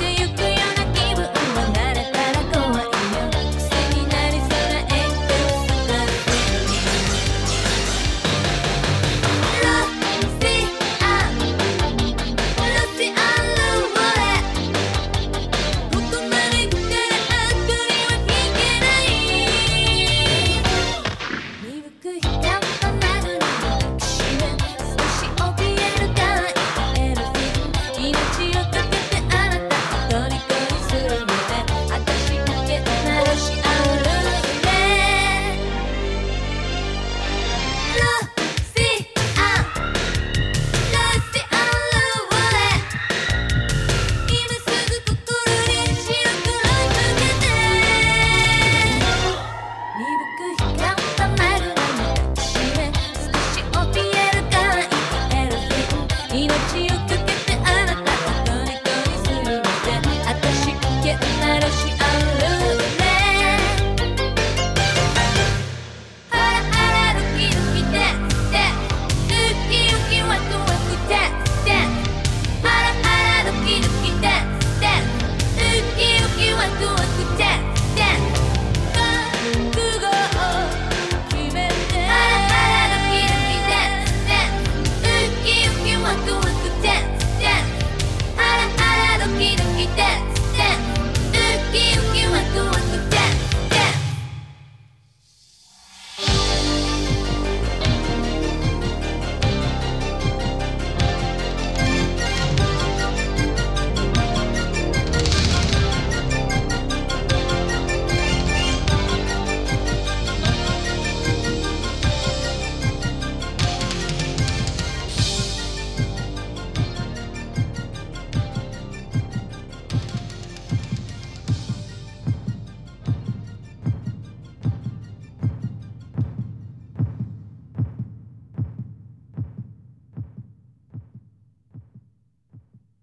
do you